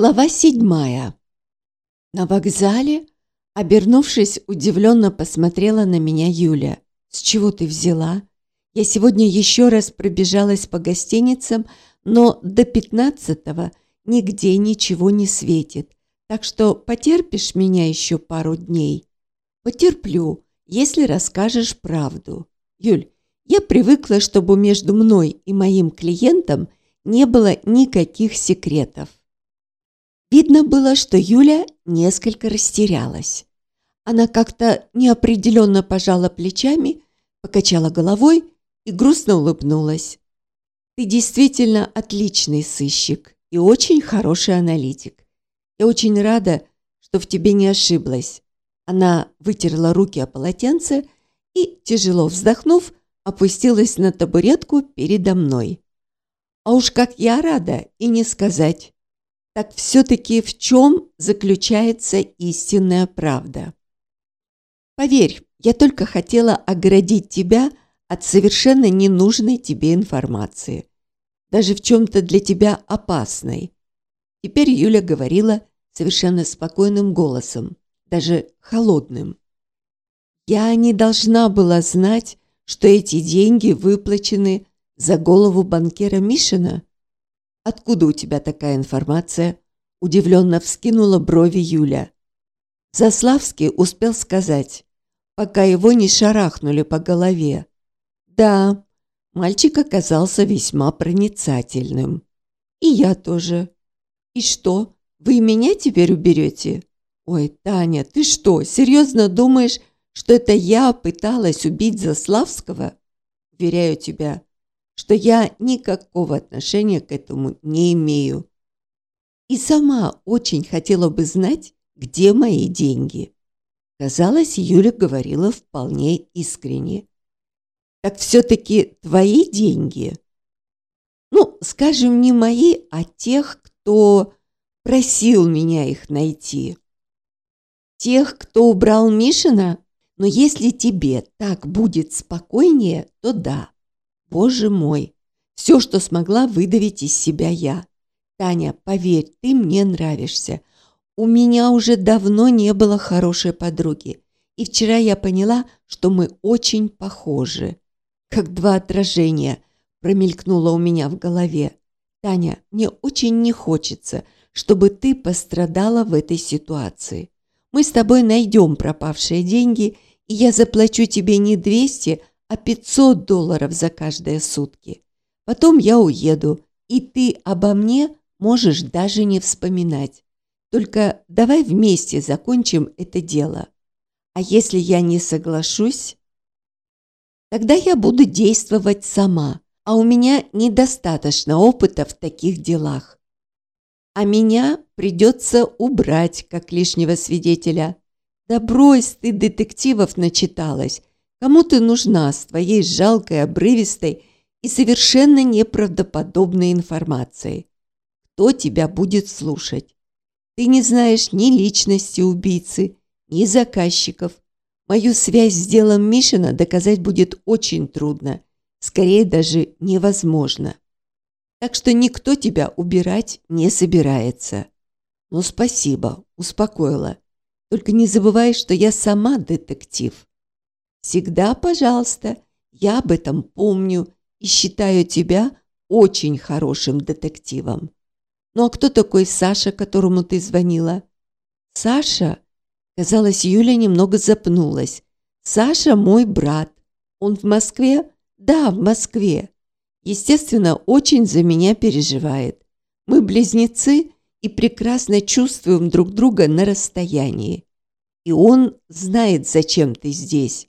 Глава седьмая. На вокзале, обернувшись, удивленно посмотрела на меня Юля. «С чего ты взяла? Я сегодня еще раз пробежалась по гостиницам, но до пятнадцатого нигде ничего не светит. Так что потерпишь меня еще пару дней?» «Потерплю, если расскажешь правду. Юль, я привыкла, чтобы между мной и моим клиентом не было никаких секретов. Видно было, что Юля несколько растерялась. Она как-то неопределенно пожала плечами, покачала головой и грустно улыбнулась. «Ты действительно отличный сыщик и очень хороший аналитик. Я очень рада, что в тебе не ошиблась». Она вытерла руки о полотенце и, тяжело вздохнув, опустилась на табуретку передо мной. «А уж как я рада и не сказать!» Так все-таки в чем заключается истинная правда? Поверь, я только хотела оградить тебя от совершенно ненужной тебе информации, даже в чем-то для тебя опасной. Теперь Юля говорила совершенно спокойным голосом, даже холодным. Я не должна была знать, что эти деньги выплачены за голову банкира Мишина. «Откуда у тебя такая информация?» Удивленно вскинула брови Юля. Заславский успел сказать, пока его не шарахнули по голове. «Да, мальчик оказался весьма проницательным. И я тоже. И что, вы меня теперь уберете?» «Ой, Таня, ты что, серьезно думаешь, что это я пыталась убить Заславского?» «Уверяю тебя, что я никакого отношения к этому не имею. И сама очень хотела бы знать, где мои деньги. Казалось, Юля говорила вполне искренне. «Так все-таки твои деньги?» «Ну, скажем, не мои, а тех, кто просил меня их найти». «Тех, кто убрал Мишина? Но если тебе так будет спокойнее, то да». Боже мой! Все, что смогла выдавить из себя я. Таня, поверь, ты мне нравишься. У меня уже давно не было хорошей подруги. И вчера я поняла, что мы очень похожи. Как два отражения промелькнуло у меня в голове. Таня, мне очень не хочется, чтобы ты пострадала в этой ситуации. Мы с тобой найдем пропавшие деньги, и я заплачу тебе не 200, а 500 долларов за каждые сутки. Потом я уеду, и ты обо мне можешь даже не вспоминать. Только давай вместе закончим это дело. А если я не соглашусь, тогда я буду действовать сама, а у меня недостаточно опыта в таких делах. А меня придется убрать как лишнего свидетеля. Да брось ты детективов начиталась, Кому ты нужна с твоей жалкой, обрывистой и совершенно неправдоподобной информацией? Кто тебя будет слушать? Ты не знаешь ни личности убийцы, ни заказчиков. Мою связь с делом Мишина доказать будет очень трудно, скорее даже невозможно. Так что никто тебя убирать не собирается. Ну, спасибо, успокоила. Только не забывай, что я сама детектив. Всегда, пожалуйста, я об этом помню и считаю тебя очень хорошим детективом. Ну а кто такой Саша, которому ты звонила? Саша? Казалось, Юля немного запнулась. Саша мой брат. Он в Москве? Да, в Москве. Естественно, очень за меня переживает. Мы близнецы и прекрасно чувствуем друг друга на расстоянии. И он знает, зачем ты здесь.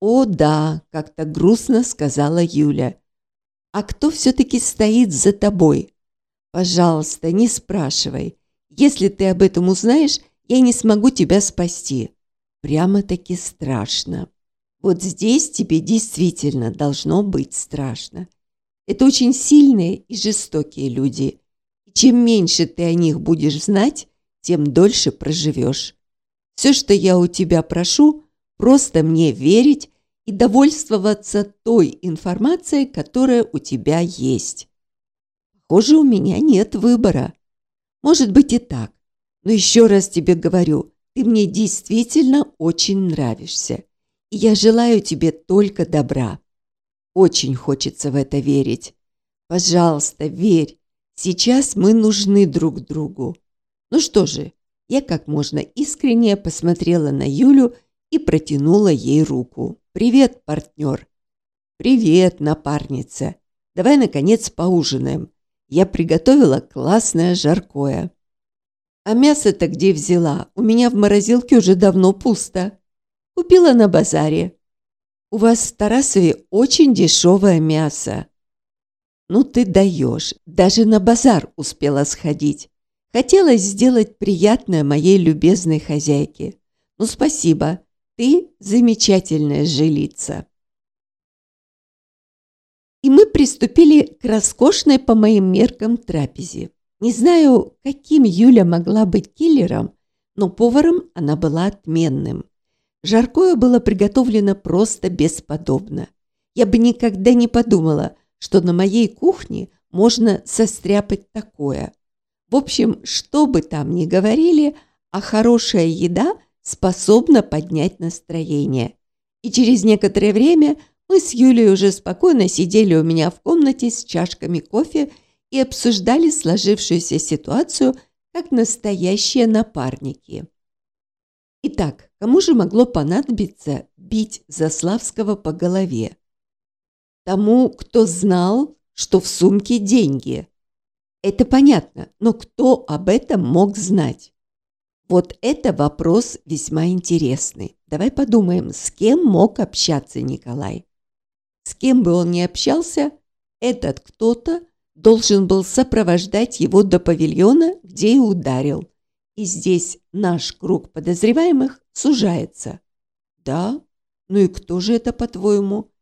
«О, да», — как-то грустно сказала Юля. «А кто все-таки стоит за тобой?» «Пожалуйста, не спрашивай. Если ты об этом узнаешь, я не смогу тебя спасти». Прямо-таки страшно. Вот здесь тебе действительно должно быть страшно. Это очень сильные и жестокие люди. И чем меньше ты о них будешь знать, тем дольше проживешь. Все, что я у тебя прошу – Просто мне верить и довольствоваться той информацией, которая у тебя есть. Похоже, у меня нет выбора. Может быть и так. Но еще раз тебе говорю, ты мне действительно очень нравишься. И я желаю тебе только добра. Очень хочется в это верить. Пожалуйста, верь. Сейчас мы нужны друг другу. Ну что же, я как можно искренне посмотрела на Юлю и протянула ей руку. «Привет, партнер!» «Привет, напарница! Давай, наконец, поужинаем. Я приготовила классное жаркое». «А мясо-то где взяла? У меня в морозилке уже давно пусто. Купила на базаре. У вас в Тарасове очень дешевое мясо». «Ну ты даешь, даже на базар успела сходить. Хотелось сделать приятное моей любезной хозяйке. Ну спасибо, ты замечательная жилица». И мы приступили к роскошной по моим меркам трапезе. Не знаю, каким Юля могла быть киллером, но поваром она была отменным. Жаркое было приготовлено просто бесподобно. Я бы никогда не подумала, что на моей кухне можно состряпать такое. В общем, что бы там ни говорили, а хорошая еда способна поднять настроение. И через некоторое время мы с Юлей уже спокойно сидели у меня в комнате с чашками кофе и обсуждали сложившуюся ситуацию как настоящие напарники. Итак, кому же могло понадобиться бить Заславского по голове? Тому, кто знал, что в сумке деньги. Это понятно, но кто об этом мог знать? Вот это вопрос весьма интересный. Давай подумаем, с кем мог общаться Николай. С кем бы он ни общался, этот кто-то должен был сопровождать его до павильона, где и ударил. И здесь наш круг подозреваемых сужается. Да? Ну и кто же это, по-твоему?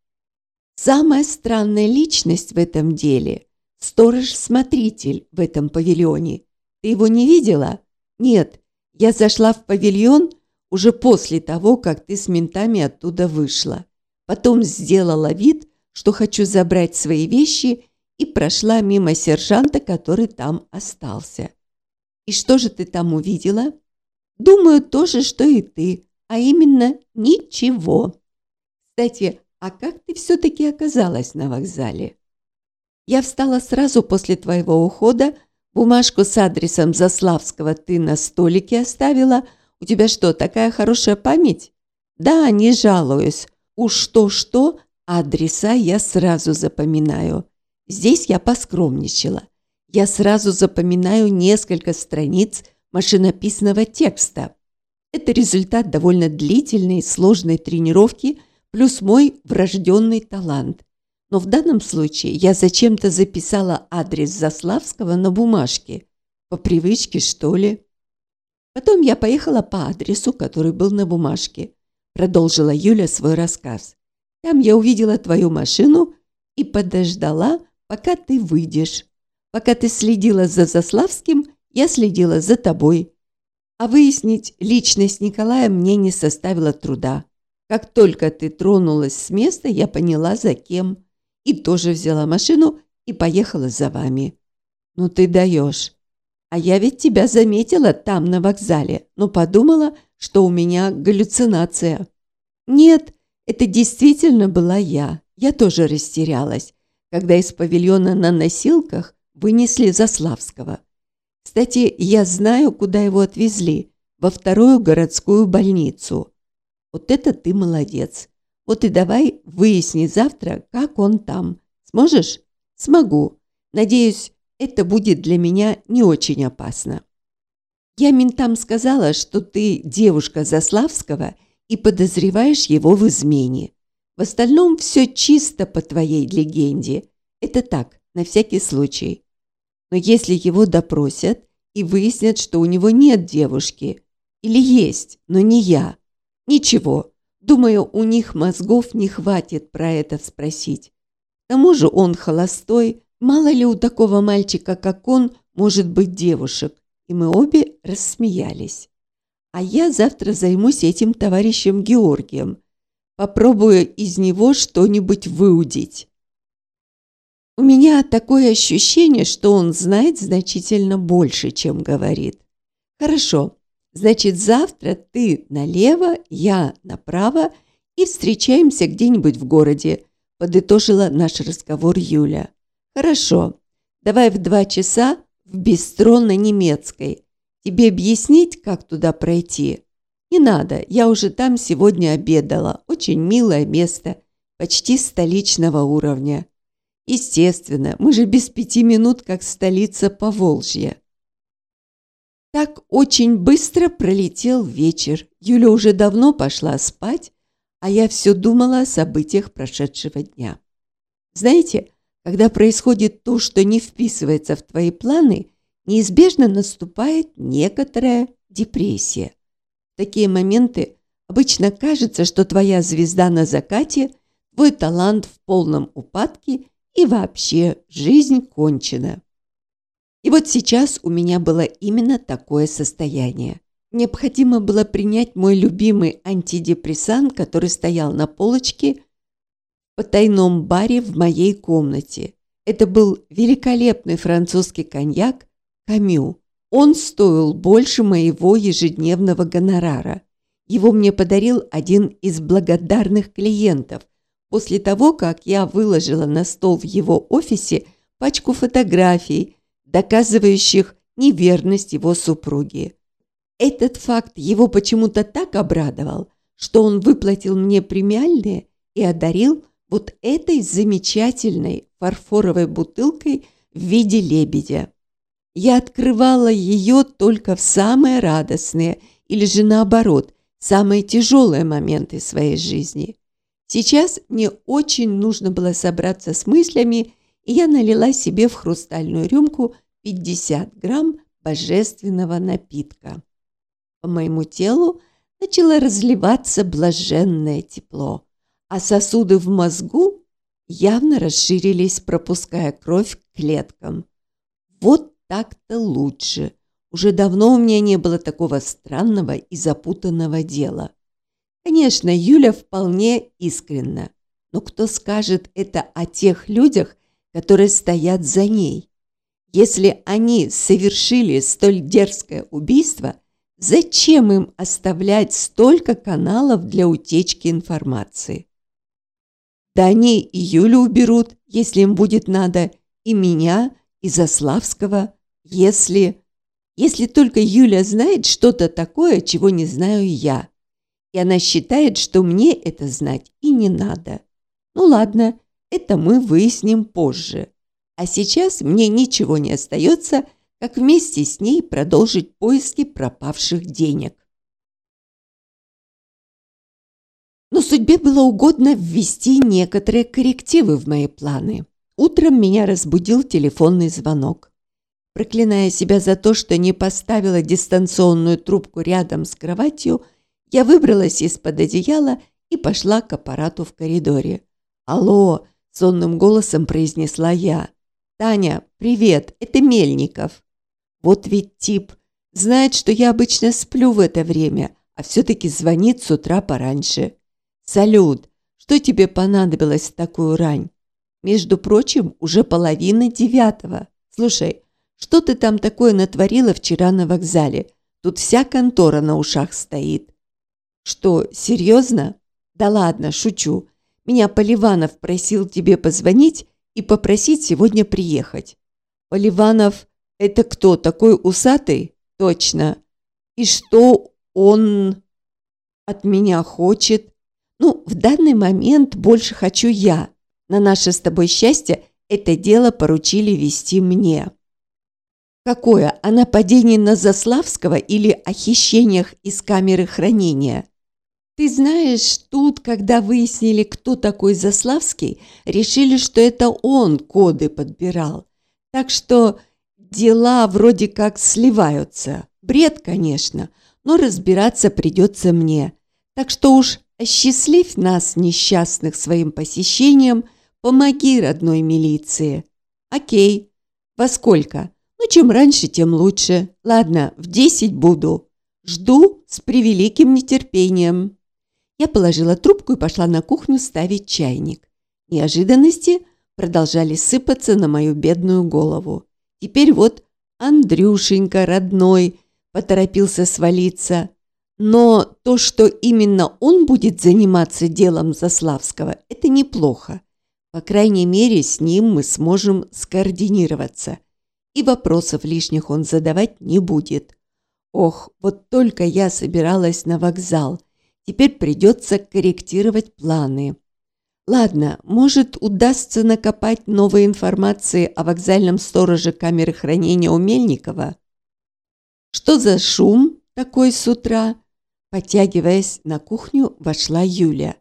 Самая странная личность в этом деле – сторож-смотритель в этом павильоне. Ты его не видела? Нет, я зашла в павильон уже после того, как ты с ментами оттуда вышла. Потом сделала вид, что хочу забрать свои вещи и прошла мимо сержанта, который там остался. И что же ты там увидела? Думаю, то же, что и ты, а именно ничего. Кстати, а как ты все-таки оказалась на вокзале? Я встала сразу после твоего ухода, бумажку с адресом Заславского ты на столике оставила. У тебя что, такая хорошая память? Да, не жалуюсь. Уж что-что, адреса я сразу запоминаю. Здесь я поскромничала. Я сразу запоминаю несколько страниц машинописного текста. Это результат довольно длительной и сложной тренировки – плюс мой врожденный талант. Но в данном случае я зачем-то записала адрес Заславского на бумажке. По привычке, что ли? Потом я поехала по адресу, который был на бумажке. Продолжила Юля свой рассказ. Там я увидела твою машину и подождала, пока ты выйдешь. Пока ты следила за Заславским, я следила за тобой. А выяснить личность Николая мне не составило труда. Как только ты тронулась с места, я поняла, за кем. И тоже взяла машину и поехала за вами. Ну ты даешь. А я ведь тебя заметила там, на вокзале, но подумала, что у меня галлюцинация. Нет, это действительно была я. Я тоже растерялась, когда из павильона на носилках вынесли Заславского. Кстати, я знаю, куда его отвезли. Во вторую городскую больницу. Вот это ты молодец. Вот и давай выясни завтра, как он там. Сможешь? Смогу. Надеюсь, это будет для меня не очень опасно. Я ментам сказала, что ты девушка Заславского и подозреваешь его в измене. В остальном все чисто по твоей легенде. Это так, на всякий случай. Но если его допросят и выяснят, что у него нет девушки, или есть, но не я, Ничего, думаю, у них мозгов не хватит про это спросить. К тому же он холостой, мало ли у такого мальчика, как он, может быть девушек. И мы обе рассмеялись. А я завтра займусь этим товарищем Георгием. Попробую из него что-нибудь выудить. У меня такое ощущение, что он знает значительно больше, чем говорит. Хорошо, значит, завтра ты налево, я направо и встречаемся где-нибудь в городе, подытожила наш разговор Юля. Хорошо, давай в два часа в бистро на немецкой. Тебе объяснить, как туда пройти? Не надо, я уже там сегодня обедала. Очень милое место, почти столичного уровня. Естественно, мы же без пяти минут, как столица Поволжья. Так очень быстро пролетел вечер. Юля уже давно пошла спать, а я все думала о событиях прошедшего дня. Знаете, когда происходит то, что не вписывается в твои планы, неизбежно наступает некоторая депрессия. В такие моменты обычно кажется, что твоя звезда на закате, твой талант в полном упадке и вообще жизнь кончена. И вот сейчас у меня было именно такое состояние. Необходимо было принять мой любимый антидепрессант, который стоял на полочке в потайном баре в моей комнате. Это был великолепный французский коньяк «Камю». Он стоил больше моего ежедневного гонорара. Его мне подарил один из благодарных клиентов после того, как я выложила на стол в его офисе пачку фотографий, доказывающих неверность его супруги. Этот факт его почему-то так обрадовал, что он выплатил мне премиальные и одарил вот этой замечательной фарфоровой бутылкой в виде лебедя. Я открывала ее только в самые радостные или же наоборот, самые тяжелые моменты своей жизни. Сейчас мне очень нужно было собраться с мыслями, и я налила себе в хрустальную рюмку 50 грамм божественного напитка. По моему телу начало разливаться блаженное тепло, а сосуды в мозгу явно расширились, пропуская кровь к клеткам. Вот так-то лучше. Уже давно у меня не было такого странного и запутанного дела. Конечно, Юля вполне искренна, но кто скажет это о тех людях, которые стоят за ней? Если они совершили столь дерзкое убийство – Зачем им оставлять столько каналов для утечки информации? Да они и Юлю уберут, если им будет надо, и меня, и Заславского, если... Если только Юля знает что-то такое, чего не знаю я. И она считает, что мне это знать и не надо. Ну ладно, это мы выясним позже. А сейчас мне ничего не остается, как вместе с ней продолжить поиски пропавших денег. Но судьбе было угодно ввести некоторые коррективы в мои планы. Утром меня разбудил телефонный звонок. Проклиная себя за то, что не поставила дистанционную трубку рядом с кроватью, я выбралась из-под одеяла и пошла к аппарату в коридоре. «Алло!» – сонным голосом произнесла я. «Таня, привет, это Мельников». Вот ведь тип. Знает, что я обычно сплю в это время, а все-таки звонит с утра пораньше. «Салют! Что тебе понадобилось в такую рань?» «Между прочим, уже половина девятого. Слушай, что ты там такое натворила вчера на вокзале? Тут вся контора на ушах стоит». «Что, серьезно?» «Да ладно, шучу. Меня Поливанов просил тебе позвонить и попросить сегодня приехать». «Поливанов это кто, такой усатый? Точно. И что он от меня хочет? Ну, в данный момент больше хочу я. На наше с тобой счастье это дело поручили вести мне. Какое? О нападении на Заславского или о хищениях из камеры хранения? Ты знаешь, тут, когда выяснили, кто такой Заславский, решили, что это он коды подбирал. Так что Дела вроде как сливаются. Бред, конечно, но разбираться придется мне. Так что уж осчастливь нас, несчастных, своим посещением, помоги родной милиции. Окей. Во сколько? Ну, чем раньше, тем лучше. Ладно, в десять буду. Жду с превеликим нетерпением. Я положила трубку и пошла на кухню ставить чайник. Неожиданности продолжали сыпаться на мою бедную голову. Теперь вот Андрюшенька, родной, поторопился свалиться. Но то, что именно он будет заниматься делом Заславского, это неплохо. По крайней мере, с ним мы сможем скоординироваться. И вопросов лишних он задавать не будет. Ох, вот только я собиралась на вокзал. Теперь придется корректировать планы. Ладно, может, удастся накопать новой информации о вокзальном стороже камеры хранения у Мельникова? Что за шум такой с утра? Потягиваясь на кухню, вошла Юля.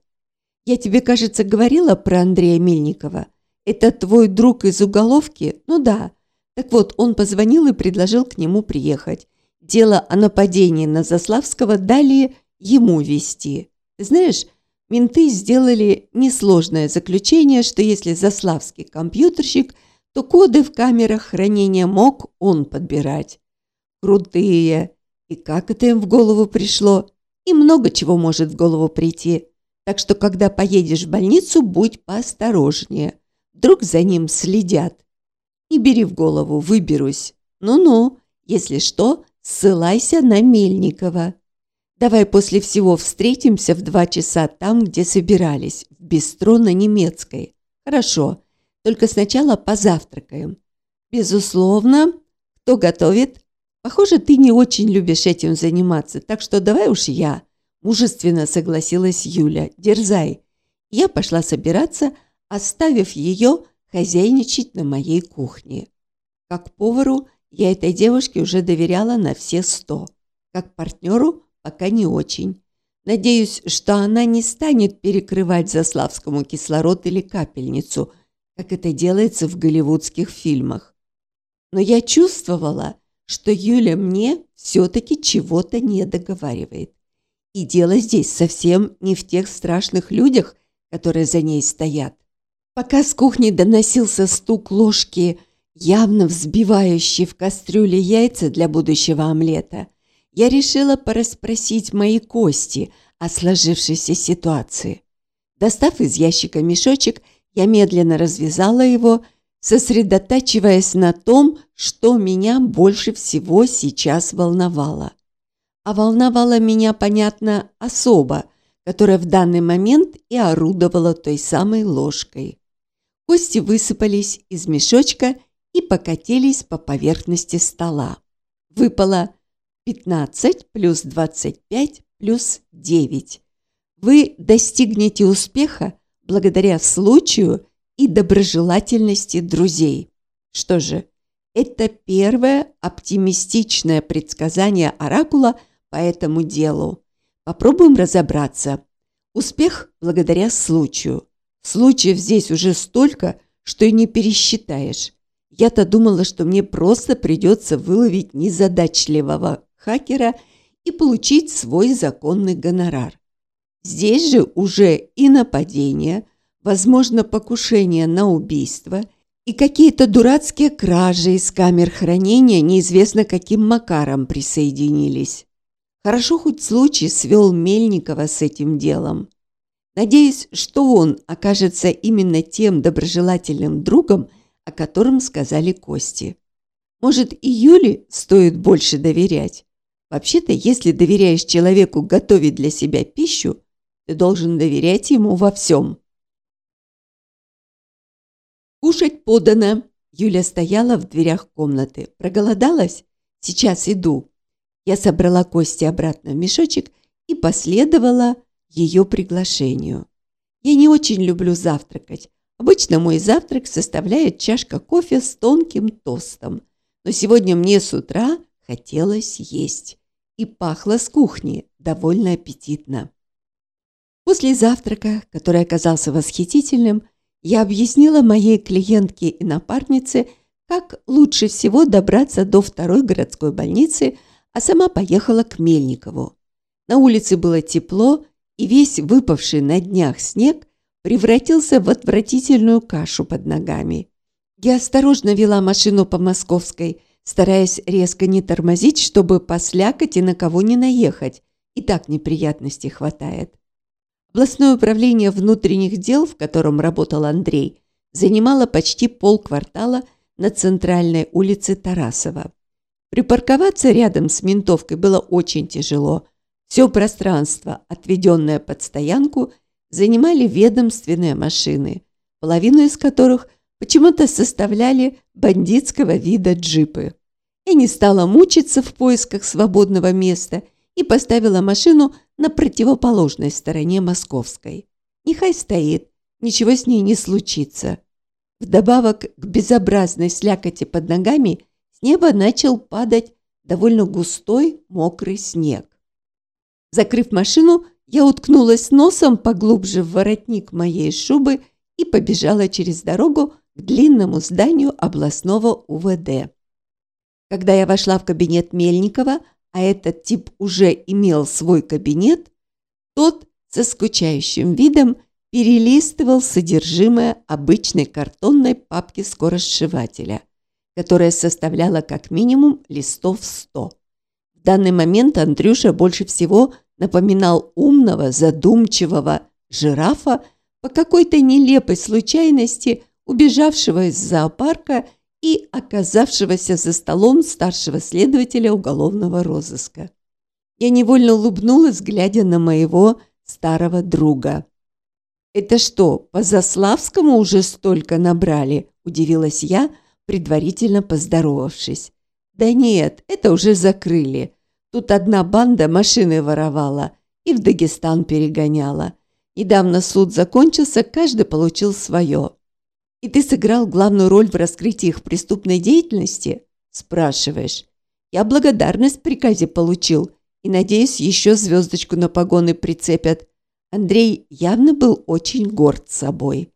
«Я тебе, кажется, говорила про Андрея Мельникова. Это твой друг из уголовки? Ну да. Так вот, он позвонил и предложил к нему приехать. Дело о нападении на Заславского дали ему вести. Знаешь, менты сделали несложное заключение, что если Заславский компьютерщик, то коды в камерах хранения мог он подбирать. Крутые. И как это им в голову пришло? И много чего может в голову прийти. Так что, когда поедешь в больницу, будь поосторожнее. Вдруг за ним следят. Не бери в голову, выберусь. Ну-ну, если что, ссылайся на Мельникова. Давай после всего встретимся в два часа там, где собирались, в бистро на немецкой. Хорошо, только сначала позавтракаем. Безусловно, кто готовит? Похоже, ты не очень любишь этим заниматься, так что давай уж я. Мужественно согласилась Юля. Дерзай. Я пошла собираться, оставив ее хозяйничать на моей кухне. Как повару я этой девушке уже доверяла на все сто. Как партнеру пока не очень. Надеюсь, что она не станет перекрывать Заславскому кислород или капельницу, как это делается в голливудских фильмах. Но я чувствовала, что Юля мне все-таки чего-то не договаривает. И дело здесь совсем не в тех страшных людях, которые за ней стоят. Пока с кухни доносился стук ложки, явно взбивающий в кастрюле яйца для будущего омлета, я решила порасспросить мои кости о сложившейся ситуации. Достав из ящика мешочек, я медленно развязала его, сосредотачиваясь на том, что меня больше всего сейчас волновало. А волновало меня, понятно, особо, которая в данный момент и орудовала той самой ложкой. Кости высыпались из мешочка и покатились по поверхности стола. Выпало 15 плюс 25 плюс 9. Вы достигнете успеха благодаря случаю и доброжелательности друзей. Что же, это первое оптимистичное предсказание Оракула по этому делу. Попробуем разобраться. Успех благодаря случаю. Случаев здесь уже столько, что и не пересчитаешь. Я-то думала, что мне просто придется выловить незадачливого хакера и получить свой законный гонорар. Здесь же уже и нападение – возможно, покушение на убийство и какие-то дурацкие кражи из камер хранения неизвестно каким макаром присоединились. Хорошо хоть случай свел Мельникова с этим делом. Надеюсь, что он окажется именно тем доброжелательным другом, о котором сказали Кости. Может, и Юле стоит больше доверять? Вообще-то, если доверяешь человеку готовить для себя пищу, ты должен доверять ему во всем. «Кушать подано!» Юля стояла в дверях комнаты. «Проголодалась? Сейчас иду». Я собрала кости обратно в мешочек и последовала ее приглашению. Я не очень люблю завтракать. Обычно мой завтрак составляет чашка кофе с тонким тостом. Но сегодня мне с утра хотелось есть. И пахло с кухни довольно аппетитно. После завтрака, который оказался восхитительным, я объяснила моей клиентке и напарнице, как лучше всего добраться до второй городской больницы, а сама поехала к Мельникову. На улице было тепло, и весь выпавший на днях снег превратился в отвратительную кашу под ногами. Я осторожно вела машину по Московской, стараясь резко не тормозить, чтобы послякать и на кого не наехать. И так неприятностей хватает. Областное управление внутренних дел, в котором работал Андрей, занимала почти полквартала на центральной улице Тарасова. Припарковаться рядом с ментовкой было очень тяжело. Все пространство, отведенное под стоянку, занимали ведомственные машины, половину из которых почему-то составляли бандитского вида джипы. Я не стала мучиться в поисках свободного места и поставила машину на противоположной стороне Московской. Нехай стоит, ничего с ней не случится. Вдобавок к безобразной слякоти под ногами с неба начал падать довольно густой мокрый снег. Закрыв машину, я уткнулась носом поглубже в воротник моей шубы и побежала через дорогу к длинному зданию областного УВД. Когда я вошла в кабинет Мельникова, а этот тип уже имел свой кабинет, тот со скучающим видом перелистывал содержимое обычной картонной папки скоросшивателя, которая составляла как минимум листов 100. В данный момент Андрюша больше всего напоминал умного, задумчивого жирафа по какой-то нелепой случайности, убежавшего из зоопарка и оказавшегося за столом старшего следователя уголовного розыска. Я невольно улыбнулась, глядя на моего старого друга. «Это что, по Заславскому уже столько набрали?» – удивилась я, предварительно поздоровавшись. «Да нет, это уже закрыли. Тут одна банда машины воровала и в Дагестан перегоняла. Недавно суд закончился, каждый получил свое». «И ты сыграл главную роль в раскрытии их преступной деятельности?» – спрашиваешь. «Я благодарность в приказе получил и, надеюсь, еще звездочку на погоны прицепят». Андрей явно был очень горд собой.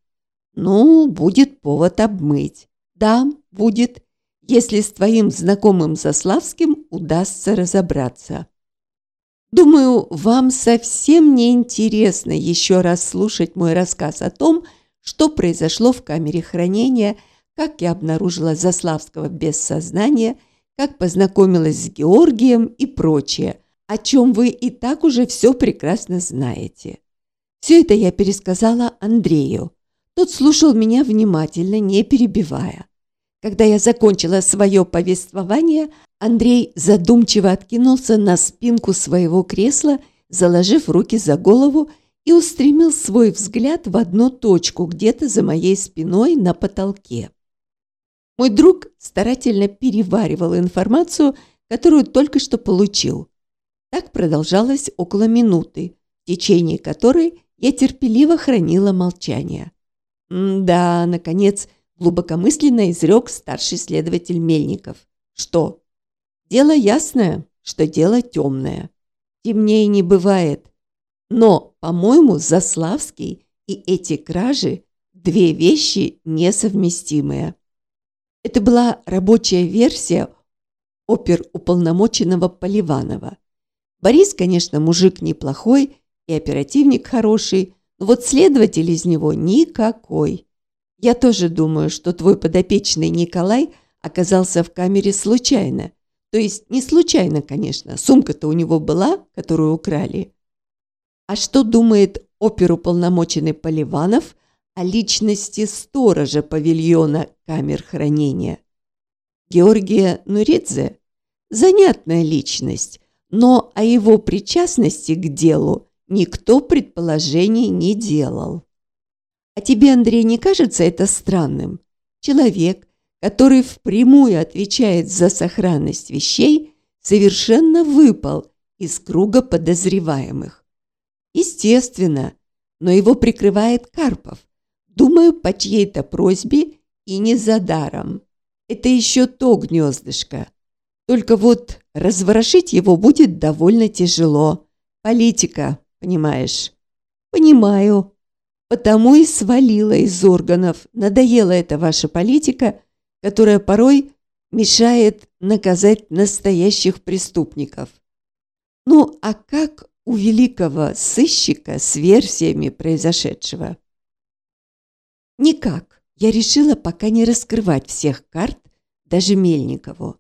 «Ну, будет повод обмыть. Да, будет, если с твоим знакомым Заславским удастся разобраться». Думаю, вам совсем не интересно еще раз слушать мой рассказ о том, что произошло в камере хранения, как я обнаружила Заславского без сознания, как познакомилась с Георгием и прочее, о чем вы и так уже все прекрасно знаете. Все это я пересказала Андрею. Тот слушал меня внимательно, не перебивая. Когда я закончила свое повествование, Андрей задумчиво откинулся на спинку своего кресла, заложив руки за голову и устремил свой взгляд в одну точку, где-то за моей спиной на потолке. Мой друг старательно переваривал информацию, которую только что получил. Так продолжалось около минуты, в течение которой я терпеливо хранила молчание. «Да, наконец, глубокомысленно изрек старший следователь Мельников. Что? Дело ясное, что дело темное. Темнее не бывает. Но, по-моему, Заславский и эти кражи – две вещи несовместимые. Это была рабочая версия оперуполномоченного Поливанова. Борис, конечно, мужик неплохой, и оперативник хороший, но вот следователь из него никакой. Я тоже думаю, что твой подопечный Николай оказался в камере случайно. То есть не случайно, конечно, сумка-то у него была, которую украли. А что думает оперуполномоченный Поливанов о личности сторожа павильона камер хранения? Георгия Нуридзе – занятная личность, но о его причастности к делу никто предположений не делал. А тебе, Андрей, не кажется это странным? Человек, который впрямую отвечает за сохранность вещей, совершенно выпал из круга подозреваемых. Естественно, но его прикрывает Карпов. Думаю, по чьей-то просьбе и не за даром. Это еще то гнездышко. Только вот разворошить его будет довольно тяжело. Политика, Понимаешь? Понимаю. Потому и свалила из органов. Надоела эта ваша политика, которая порой мешает наказать настоящих преступников. Ну, а как у великого сыщика с версиями произошедшего? Никак. Я решила пока не раскрывать всех карт, даже Мельникову.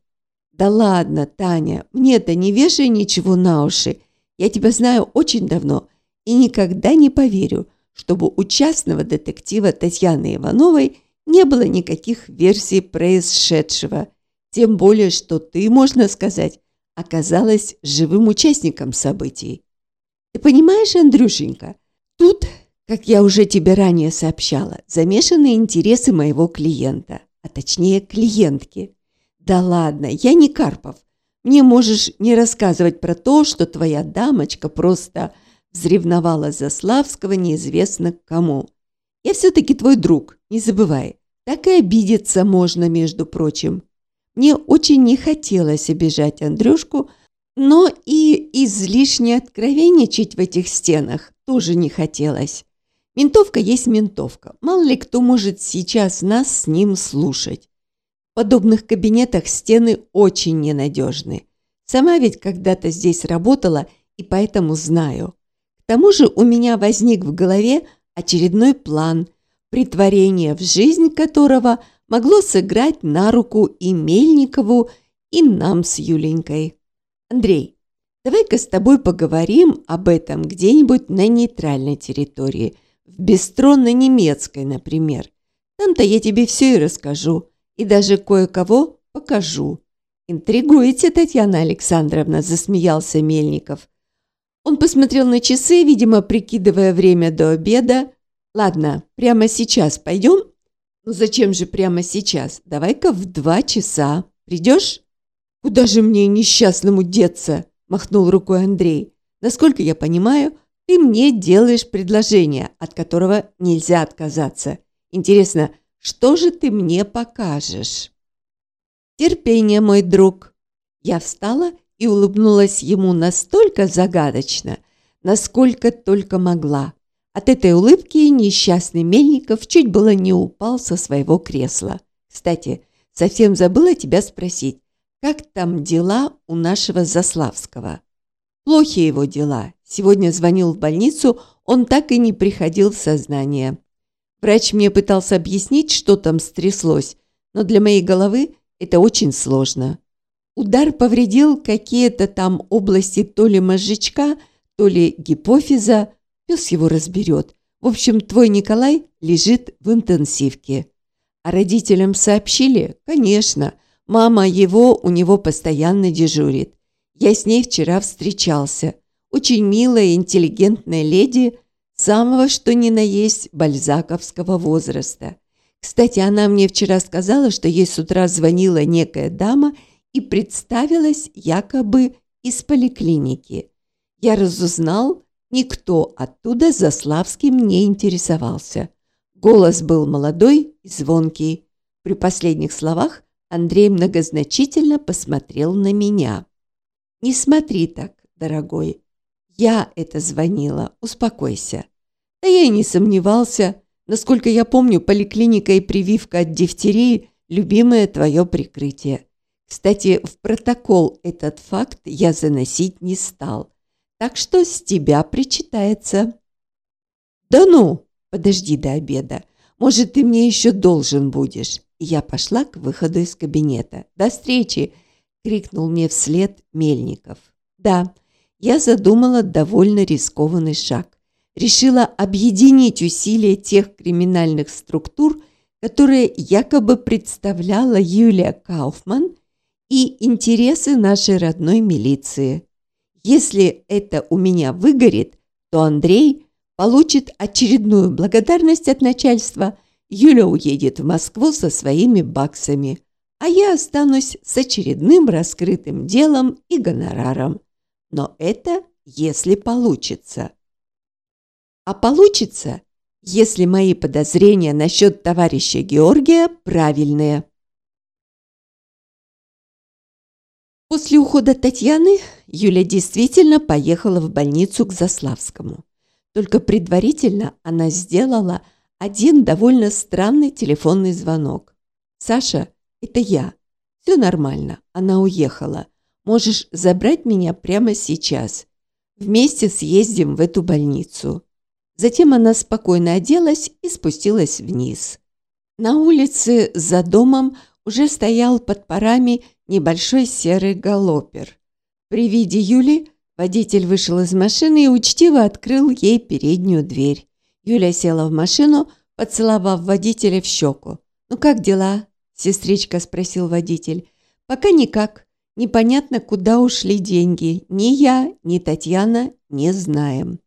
Да ладно, Таня, мне-то не вешай ничего на уши. Я тебя знаю очень давно и никогда не поверю, чтобы у частного детектива Татьяны Ивановой не было никаких версий происшедшего. Тем более, что ты, можно сказать, оказалась живым участником событий. Ты понимаешь, Андрюшенька, тут, как я уже тебе ранее сообщала, замешаны интересы моего клиента, а точнее клиентки. Да ладно, я не Карпов. Мне можешь не рассказывать про то, что твоя дамочка просто взревновала Заславского неизвестно к кому. Я все-таки твой друг, не забывай. Так и обидеться можно, между прочим. Мне очень не хотелось обижать Андрюшку, но и излишне откровенничать в этих стенах тоже не хотелось. Ментовка есть ментовка. Мало ли кто может сейчас нас с ним слушать. В подобных кабинетах стены очень ненадежны. Сама ведь когда-то здесь работала и поэтому знаю. К тому же у меня возник в голове очередной план, притворение в жизнь которого могло сыграть на руку и Мельникову, и нам с Юленькой. Андрей, давай-ка с тобой поговорим об этом где-нибудь на нейтральной территории, в бестронно-немецкой, например. Там-то я тебе все и расскажу, и даже кое-кого покажу. «Интригуете, Татьяна Александровна», – засмеялся Мельников. Он посмотрел на часы, видимо, прикидывая время до обеда. «Ладно, прямо сейчас пойдем?» «Ну зачем же прямо сейчас? Давай-ка в два часа. Придешь?» «Куда же мне несчастному деться?» – махнул рукой Андрей. «Насколько я понимаю, ты мне делаешь предложение, от которого нельзя отказаться. Интересно, что же ты мне покажешь?» «Терпение, мой друг!» Я встала и улыбнулась ему настолько загадочно, насколько только могла. От этой улыбки несчастный Мельников чуть было не упал со своего кресла. «Кстати, совсем забыла тебя спросить, как там дела у нашего Заславского? Плохи его дела. Сегодня звонил в больницу, он так и не приходил в сознание. Врач мне пытался объяснить, что там стряслось, но для моей головы это очень сложно. Удар повредил какие-то там области то ли мозжечка, то ли гипофиза. Пес его разберет. В общем, твой Николай лежит в интенсивке. А родителям сообщили? Конечно. Мама его у него постоянно дежурит. Я с ней вчера встречался. Очень милая, интеллигентная леди, самого что ни на есть бальзаковского возраста. Кстати, она мне вчера сказала, что ей с утра звонила некая дама и представилась якобы из поликлиники. Я разузнал, никто оттуда за Славским не интересовался. Голос был молодой и звонкий. При последних словах Андрей многозначительно посмотрел на меня. «Не смотри так, дорогой. Я это звонила. Успокойся». Да я и не сомневался. Насколько я помню, поликлиника и прививка от дифтерии – любимое твое прикрытие. Кстати, в протокол этот факт я заносить не стал. Так что с тебя причитается. Да ну, подожди до обеда. Может, ты мне еще должен будешь я пошла к выходу из кабинета. «До встречи!» – крикнул мне вслед Мельников. «Да, я задумала довольно рискованный шаг. Решила объединить усилия тех криминальных структур, которые якобы представляла Юлия Кауфман и интересы нашей родной милиции. Если это у меня выгорит, то Андрей получит очередную благодарность от начальства – Юля уедет в Москву со своими баксами, а я останусь с очередным раскрытым делом и гонораром. Но это если получится. А получится, если мои подозрения насчет товарища Георгия правильные. После ухода Татьяны Юля действительно поехала в больницу к Заславскому. Только предварительно она сделала – один довольно странный телефонный звонок. «Саша, это я. Все нормально. Она уехала. Можешь забрать меня прямо сейчас. Вместе съездим в эту больницу». Затем она спокойно оделась и спустилась вниз. На улице за домом уже стоял под парами небольшой серый галопер. При виде Юли водитель вышел из машины и учтиво открыл ей переднюю дверь. Юля села в машину, поцеловав водителя в щеку. «Ну как дела?» – сестричка спросил водитель. «Пока никак. Непонятно, куда ушли деньги. Ни я, ни Татьяна не знаем».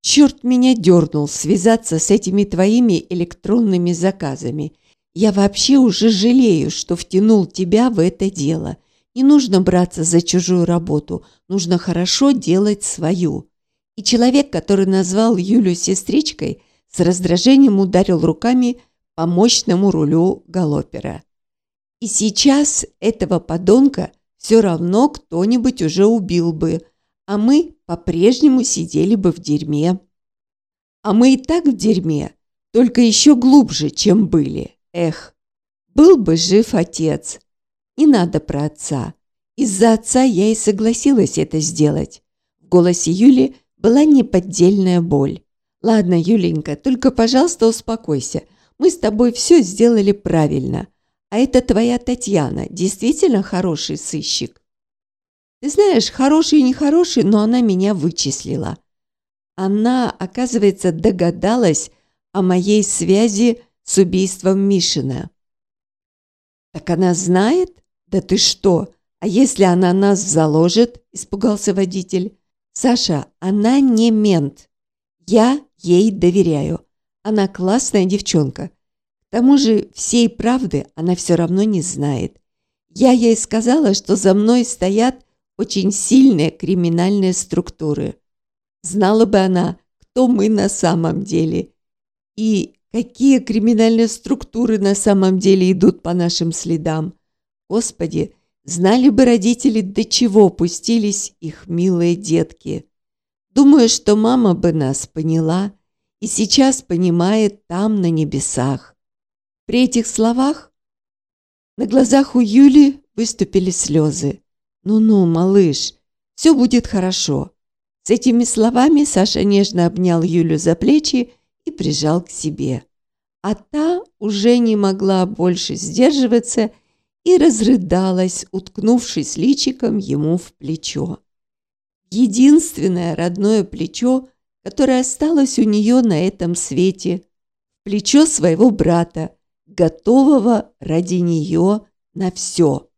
«Черт меня дернул связаться с этими твоими электронными заказами. Я вообще уже жалею, что втянул тебя в это дело. Не нужно браться за чужую работу, нужно хорошо делать свою». И человек, который назвал Юлю сестричкой, с раздражением ударил руками по мощному рулю галопера. И сейчас этого подонка все равно кто-нибудь уже убил бы, а мы по-прежнему сидели бы в дерьме. А мы и так в дерьме, только еще глубже, чем были. Эх, был бы жив отец. Не надо про отца. Из-за отца я и согласилась это сделать. В голосе Юли была неподдельная боль. «Ладно, Юленька, только, пожалуйста, успокойся. Мы с тобой все сделали правильно. А это твоя Татьяна, действительно хороший сыщик». «Ты знаешь, хороший и нехороший, но она меня вычислила. Она, оказывается, догадалась о моей связи с убийством Мишина». «Так она знает? Да ты что? А если она нас заложит?» – испугался водитель. «Саша, она не мент. Я ей доверяю. Она классная девчонка. К тому же всей правды она все равно не знает. Я ей сказала, что за мной стоят очень сильные криминальные структуры. Знала бы она, кто мы на самом деле и какие криминальные структуры на самом деле идут по нашим следам. Господи, знали бы родители, до чего пустились их милые детки. Думаю, что мама бы нас поняла и сейчас понимает там, на небесах. При этих словах на глазах у Юли выступили слезы. «Ну-ну, малыш, все будет хорошо». С этими словами Саша нежно обнял Юлю за плечи и прижал к себе. А та уже не могла больше сдерживаться и разрыдалась, уткнувшись личиком ему в плечо единственное родное плечо, которое осталось у нее на этом свете, плечо своего брата, готового ради нее на все.